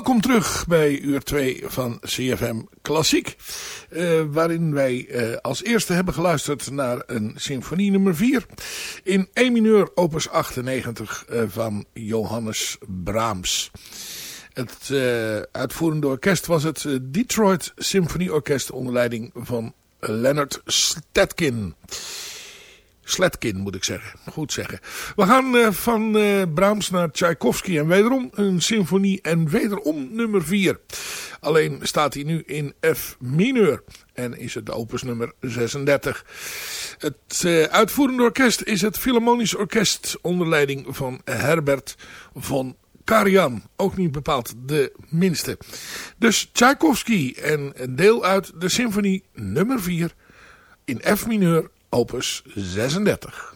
Welkom terug bij uur 2 van CFM Klassiek. Uh, waarin wij uh, als eerste hebben geluisterd naar een symfonie nummer 4. In E mineur opus 98 uh, van Johannes Brahms. Het uitvoerende orkest was het Detroit Symfonieorkest onder leiding van Leonard Stetkin. Sletkin moet ik zeggen. Goed zeggen. We gaan uh, van uh, Brahms naar Tchaikovsky en wederom een symfonie en wederom nummer 4. Alleen staat hij nu in F mineur en is het opus nummer 36. Het uh, uitvoerende orkest is het Philharmonisch Orkest onder leiding van Herbert von Karajan. Ook niet bepaald de minste. Dus Tchaikovsky en deel uit de symfonie nummer 4 in F mineur opus 36.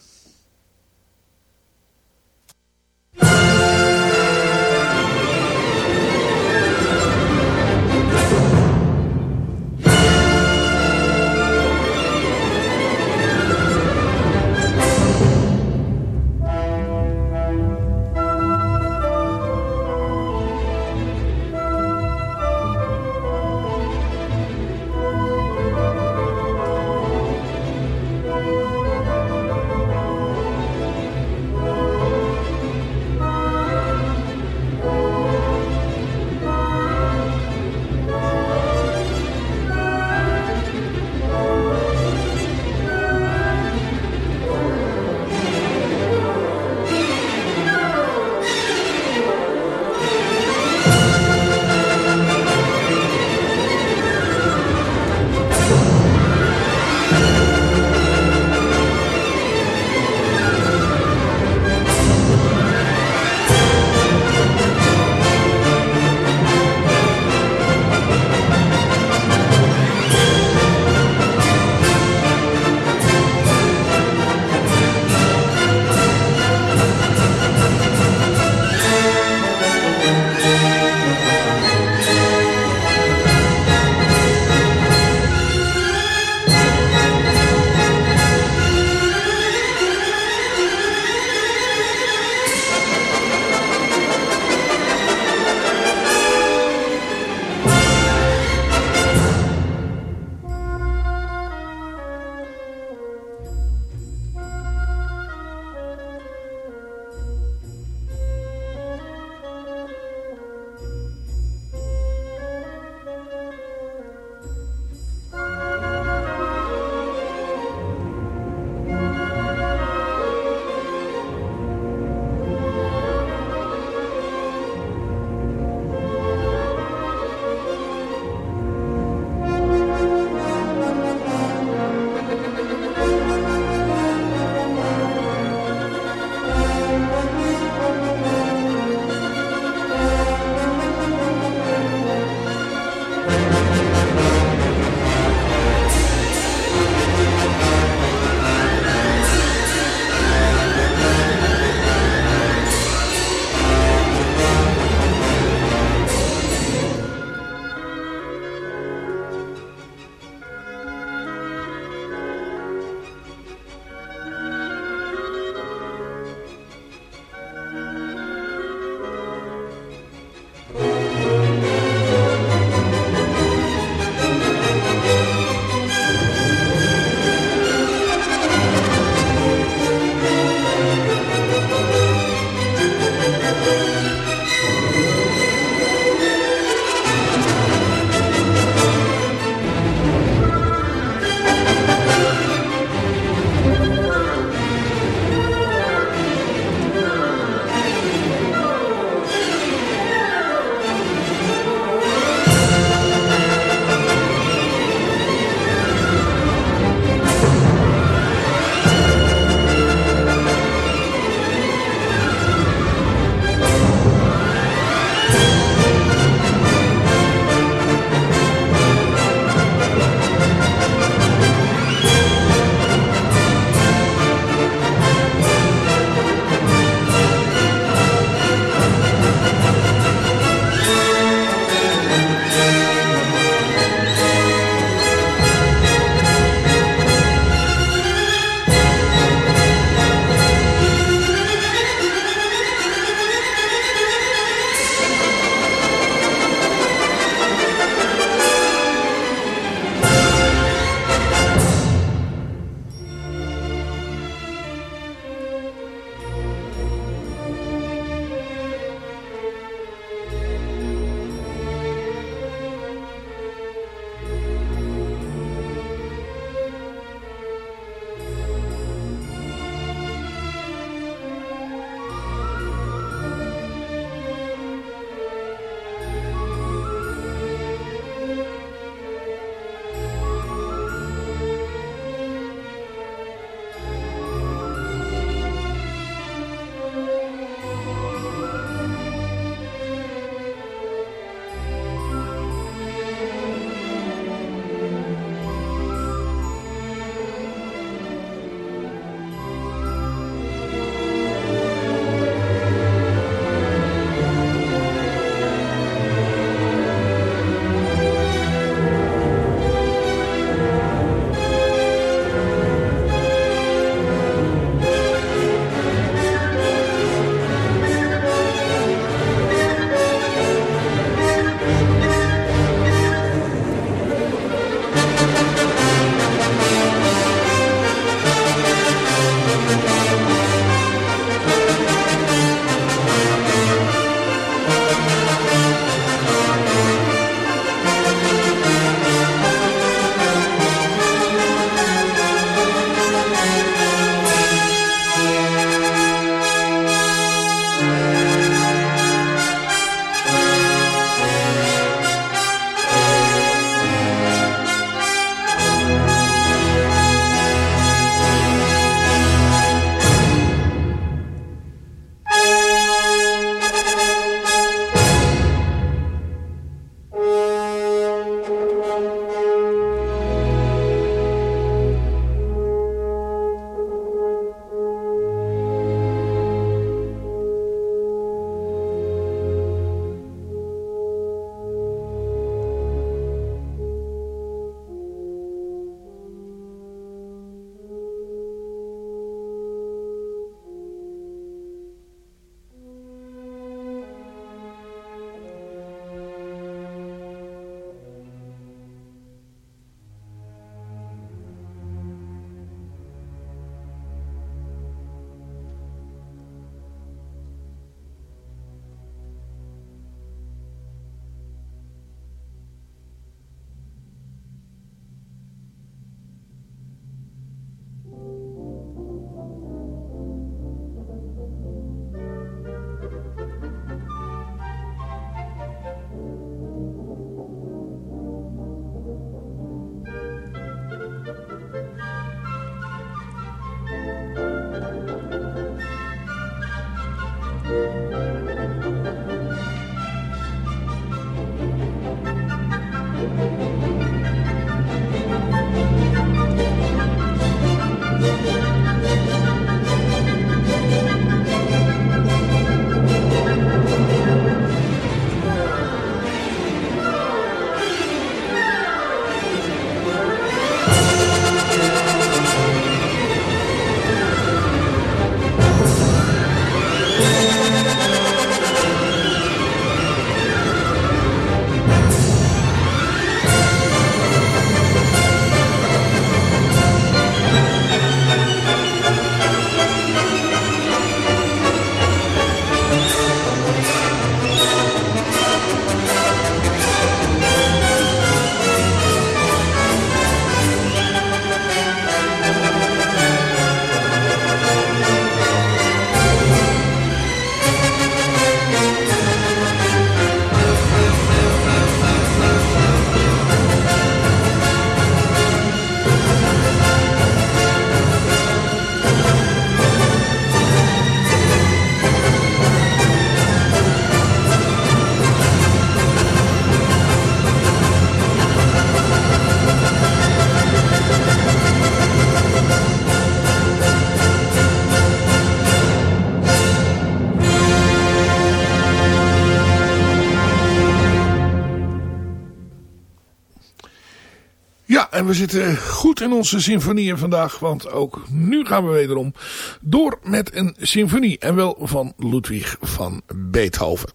We zitten goed in onze symfonieën vandaag, want ook nu gaan we wederom door met een symfonie. En wel van Ludwig van Beethoven.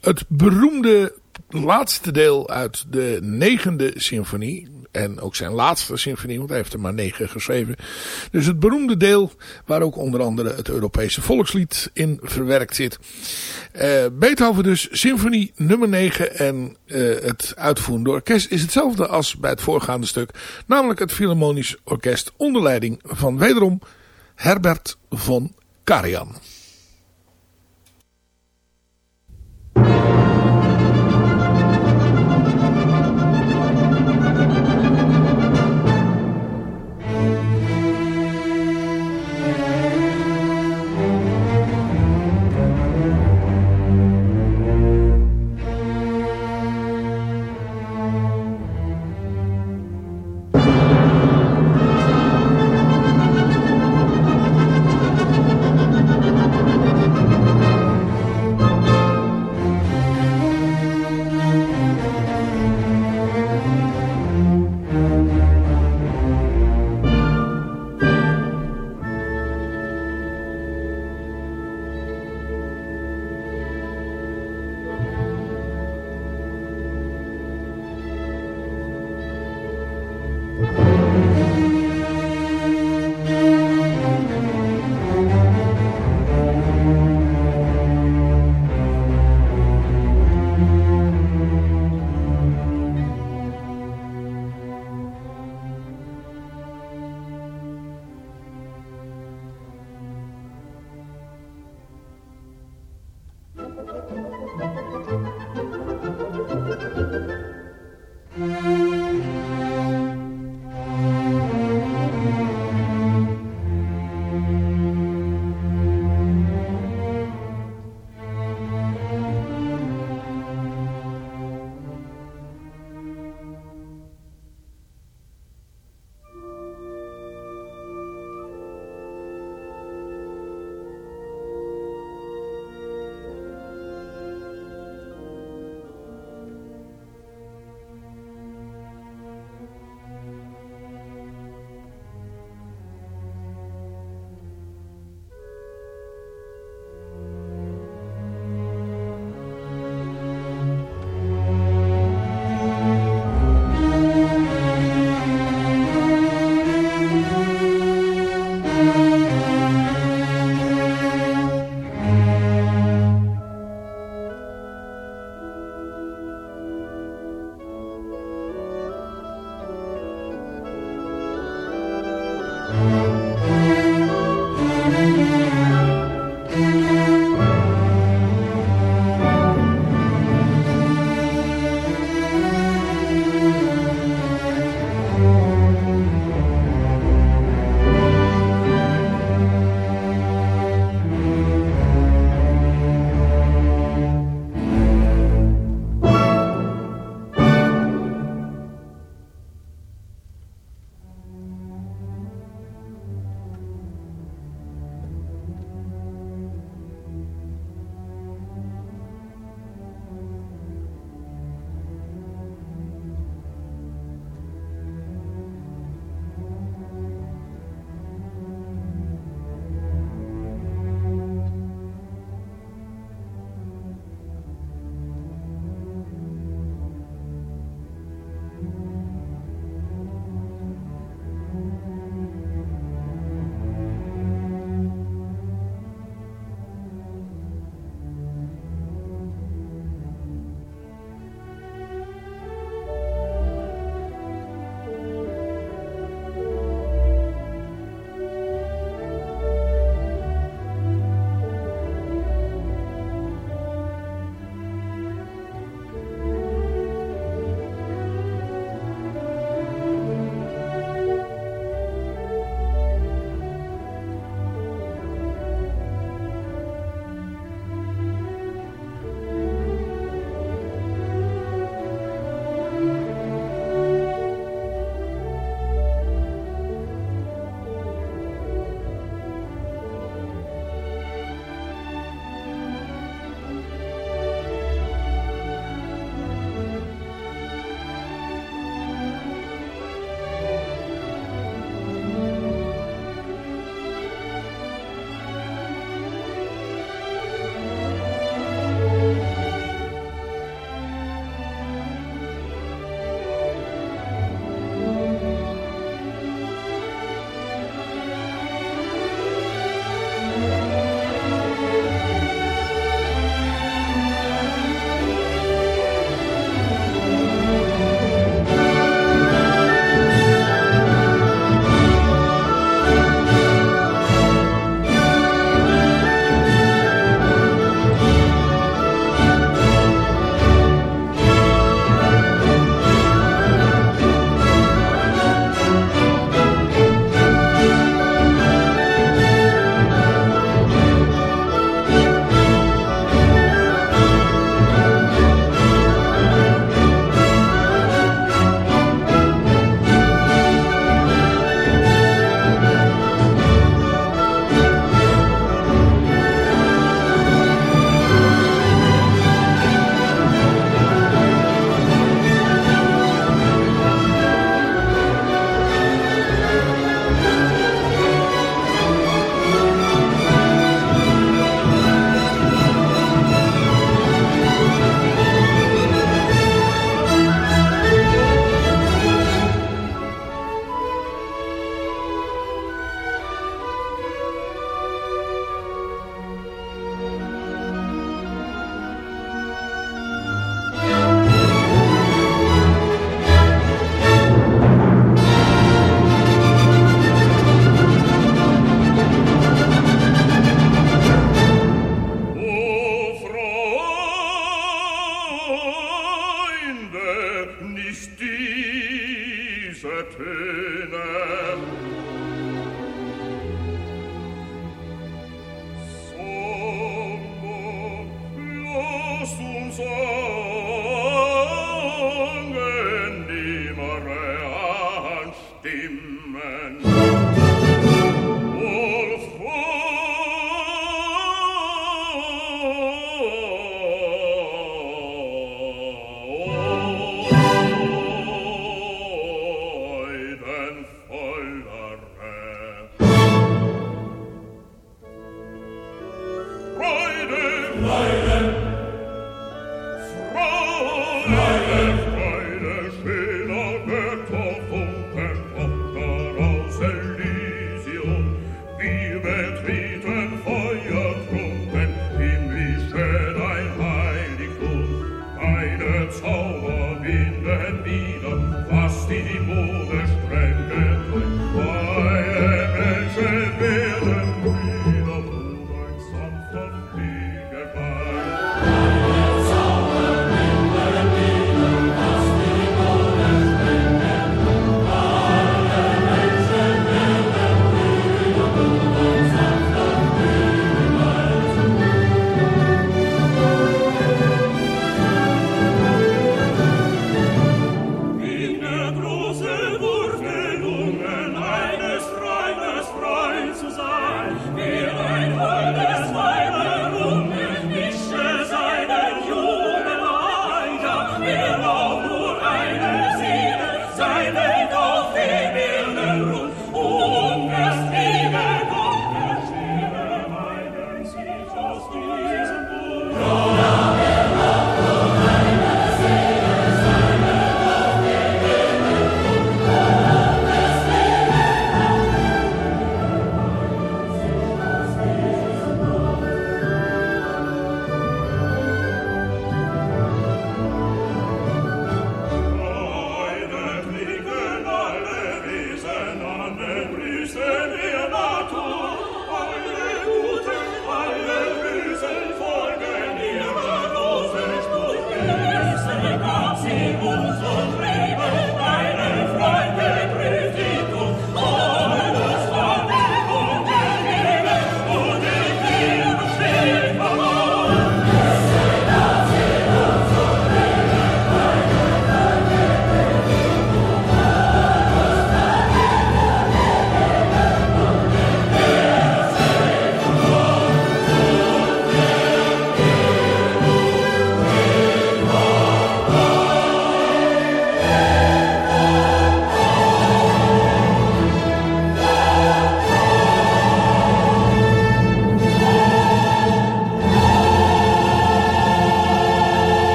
Het beroemde laatste deel uit de negende symfonie, en ook zijn laatste symfonie, want hij heeft er maar negen geschreven. Dus het beroemde deel, waar ook onder andere het Europese volkslied in verwerkt zit. Uh, Beethoven dus, symfonie nummer 9 en uh, het uitvoerende orkest is hetzelfde als bij het voorgaande stuk. Namelijk het Philharmonisch Orkest onder leiding van wederom Herbert von Karajan.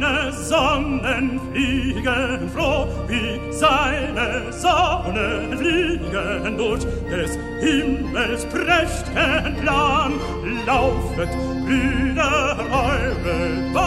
Seine Sonnen fliegen froh, wie seine Sonnen fliegen durch des Himmels prächtigen Plan. Laufet, Brüder, eure Bahn,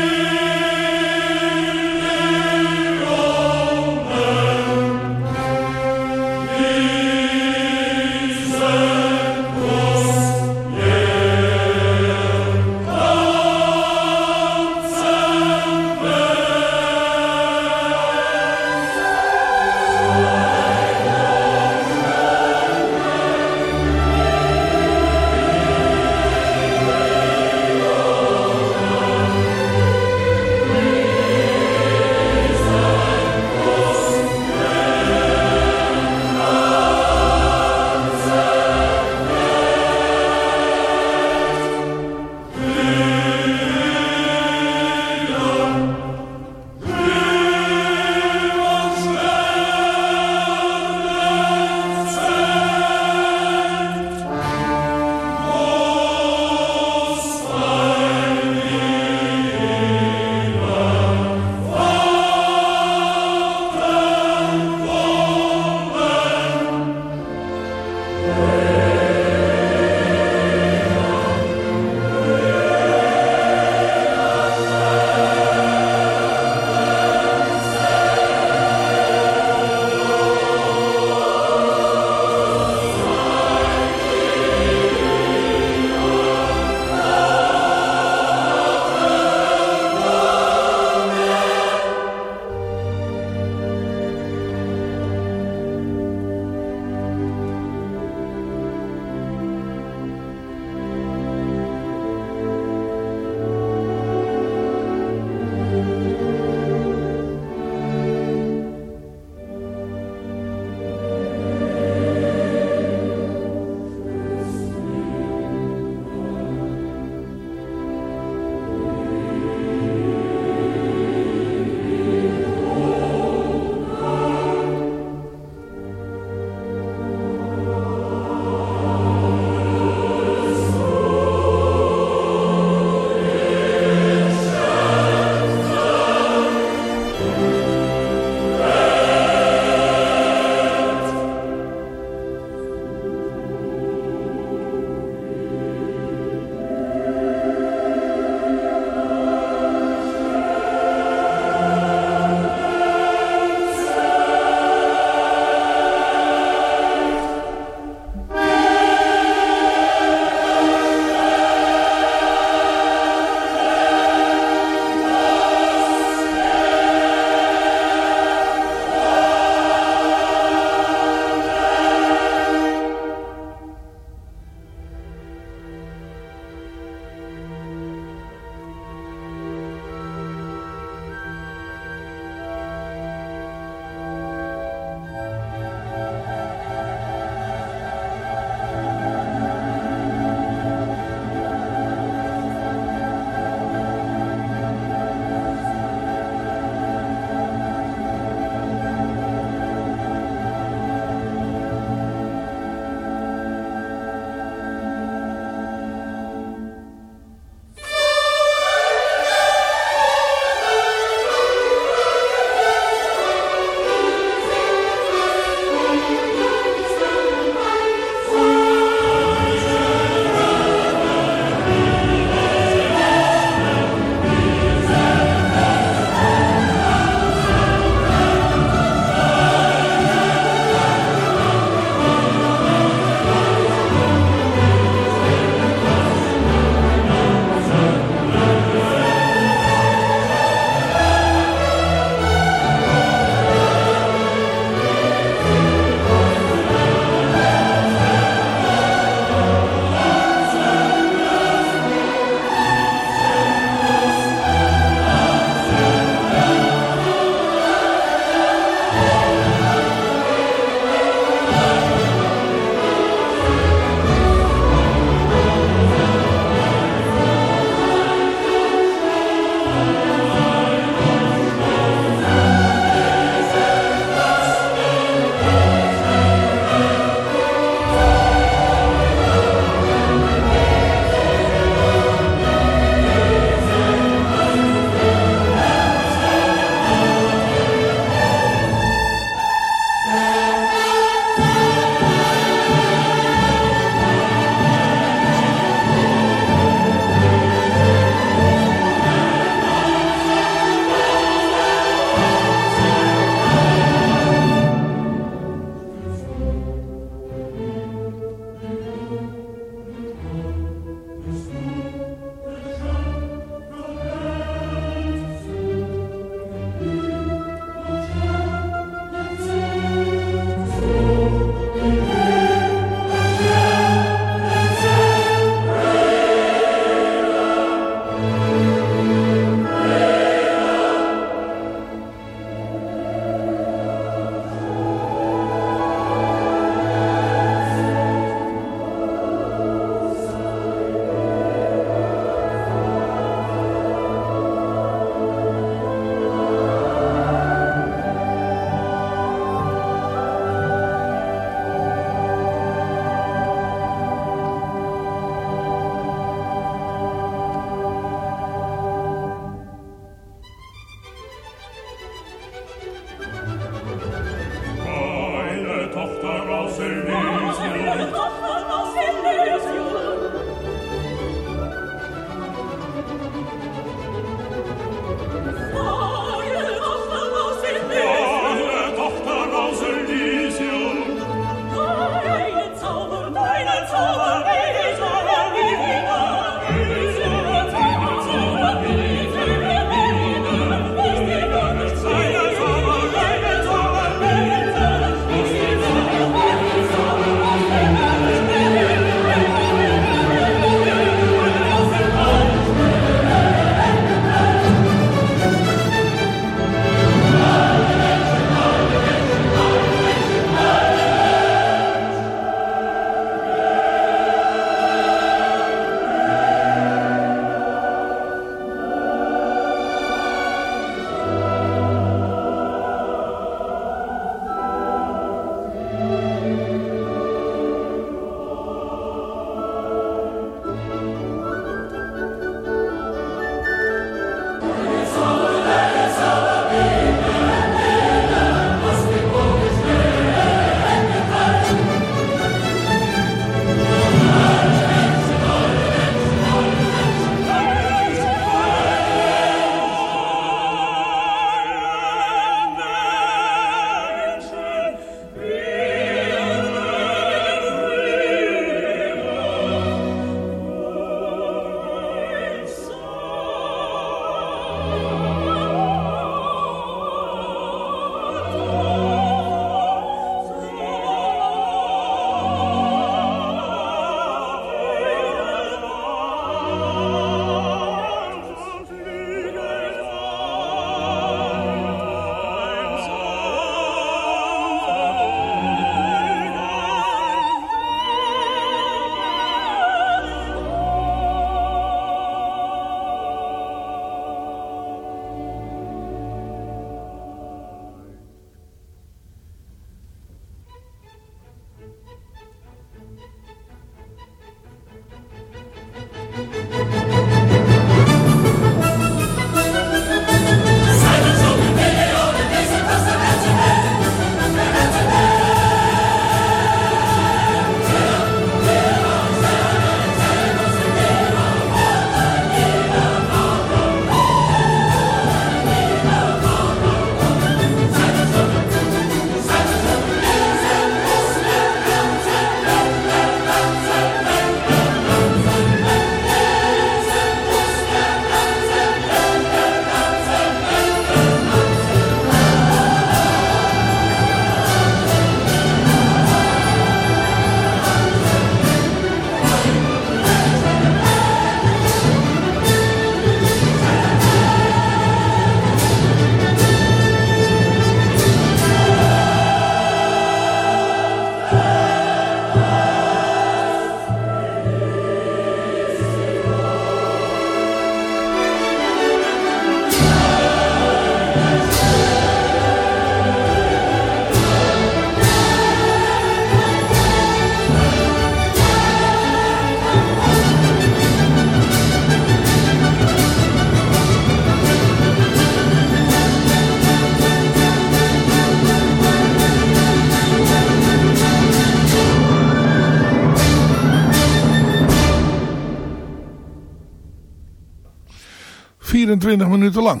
24 minuten lang.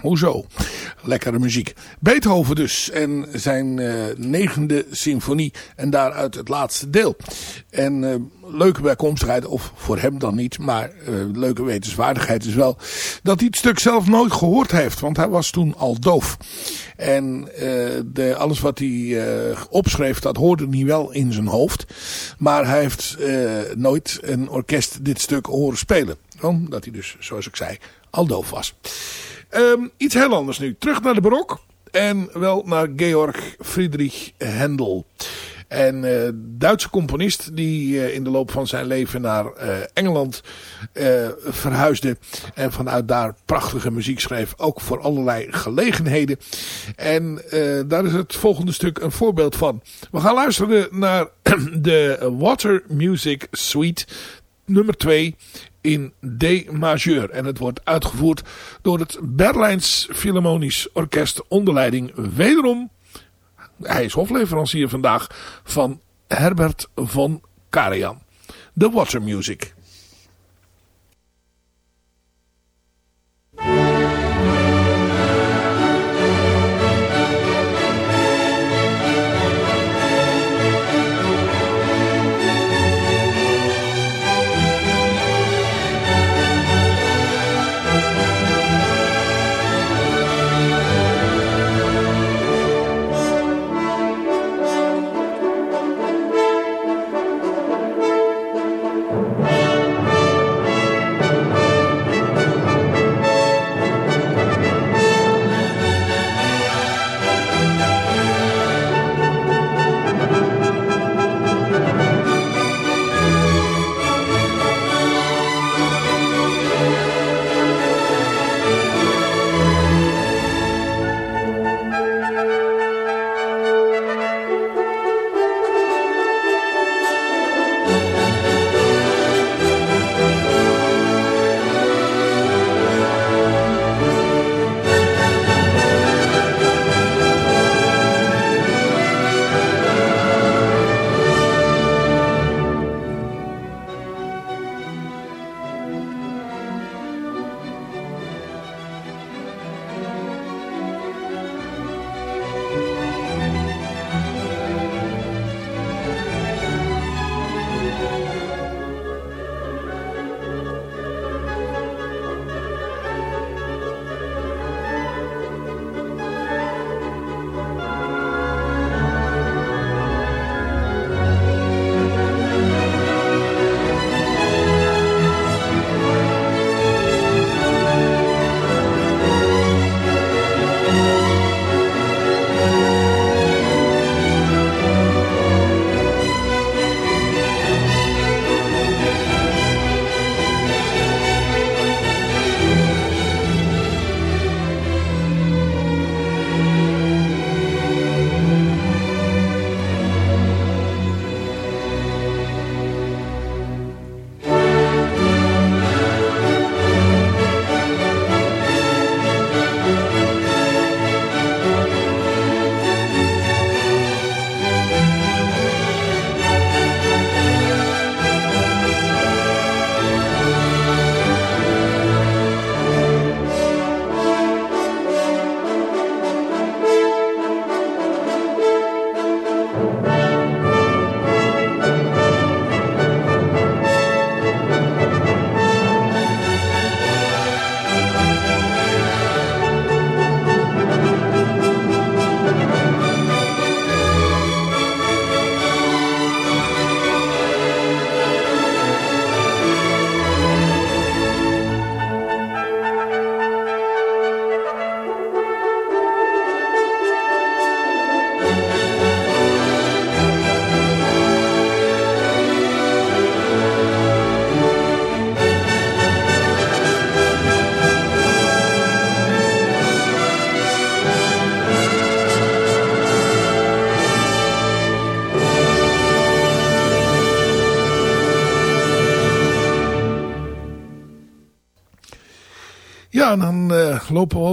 Hoezo? Lekkere muziek. Beethoven dus. En zijn uh, negende symfonie. En daaruit het laatste deel. En uh, leuke bijkomstigheid, of voor hem dan niet. Maar uh, leuke wetenswaardigheid is wel. Dat hij het stuk zelf nooit gehoord heeft. Want hij was toen al doof. En de, alles wat hij opschreef, dat hoorde hij wel in zijn hoofd. Maar hij heeft nooit een orkest dit stuk horen spelen. Omdat hij dus, zoals ik zei, al doof was. Um, iets heel anders nu. Terug naar de barok. En wel naar Georg Friedrich Händel. En uh, Duitse componist die uh, in de loop van zijn leven naar uh, Engeland verhuisde. En vanuit daar prachtige muziek schreef. Ook voor allerlei gelegenheden. En daar is het volgende stuk een voorbeeld van. We gaan luisteren naar de Water Music Suite nummer 2 in D majeur. En het wordt uitgevoerd door het Berlijns Philharmonisch Orkest onder leiding wederom, hij is hofleverancier vandaag, van Herbert von Karajan. The Water Music.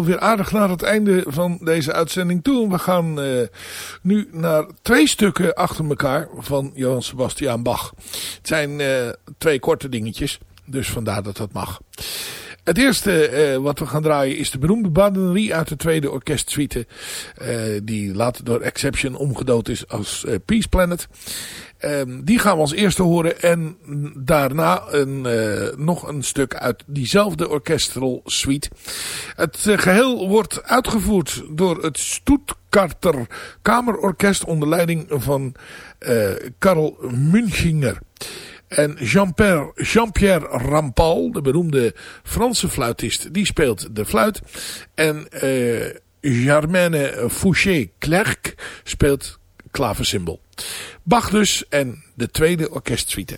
Alweer aardig naar het einde van deze uitzending toe. We gaan uh, nu naar twee stukken achter elkaar van Johann Sebastian Bach. Het zijn uh, twee korte dingetjes, dus vandaar dat dat mag. Het eerste uh, wat we gaan draaien is de beroemde badenerie uit de tweede orkestsuite. Die later door Exception omgedood is als Peace Planet. Um, die gaan we als eerste horen. En daarna een, nog een stuk uit diezelfde orchestral suite. Het geheel wordt uitgevoerd door het Stuttgarter Kamerorkest onder leiding van Karl Münchinger. En Jean-Pierre Jean Rampal, de beroemde Franse fluitist, die speelt de fluit. En uh, Germaine Fouché-Clerc speelt klaversymbol. Bach dus en de tweede orkestsuite.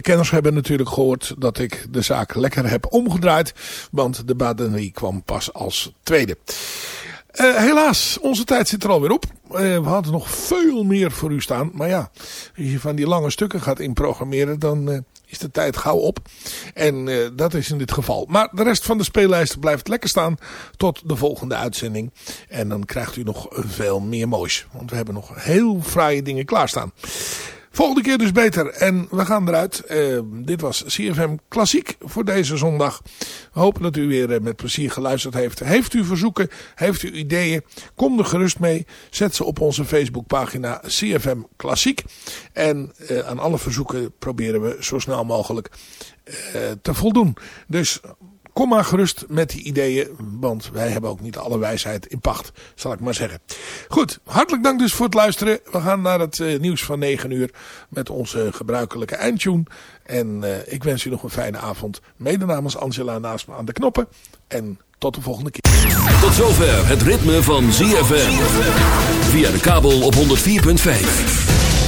De kenners hebben natuurlijk gehoord dat ik de zaak lekker heb omgedraaid. Want de badenerie kwam pas als tweede. Uh, helaas, onze tijd zit er alweer op. Uh, we hadden nog veel meer voor u staan. Maar ja, als je van die lange stukken gaat inprogrammeren, dan uh, is de tijd gauw op. En dat is in dit geval. Maar de rest van de speellijst blijft lekker staan tot de volgende uitzending. En dan krijgt u nog veel meer moois. Want we hebben nog heel fraaie dingen klaarstaan. Volgende keer dus beter. En we gaan eruit. Uh, dit was CFM Klassiek voor deze zondag. We hopen dat u weer uh, met plezier geluisterd heeft. Heeft u verzoeken? Heeft u ideeën? Kom er gerust mee. Zet ze op onze Facebookpagina CFM Klassiek. En uh, aan alle verzoeken proberen we zo snel mogelijk te voldoen. Dus kom maar gerust met die ideeën, want wij hebben ook niet alle wijsheid in pacht, zal ik maar zeggen. Goed, hartelijk dank dus voor het luisteren. We gaan naar het uh, nieuws van 9 uur met onze gebruikelijke eindtune. En uh, ik wens u nog een fijne avond. Mede namens Angela naast me aan de knoppen. En tot de volgende keer. Tot zover het ritme van ZFM. Via de kabel op 104.5.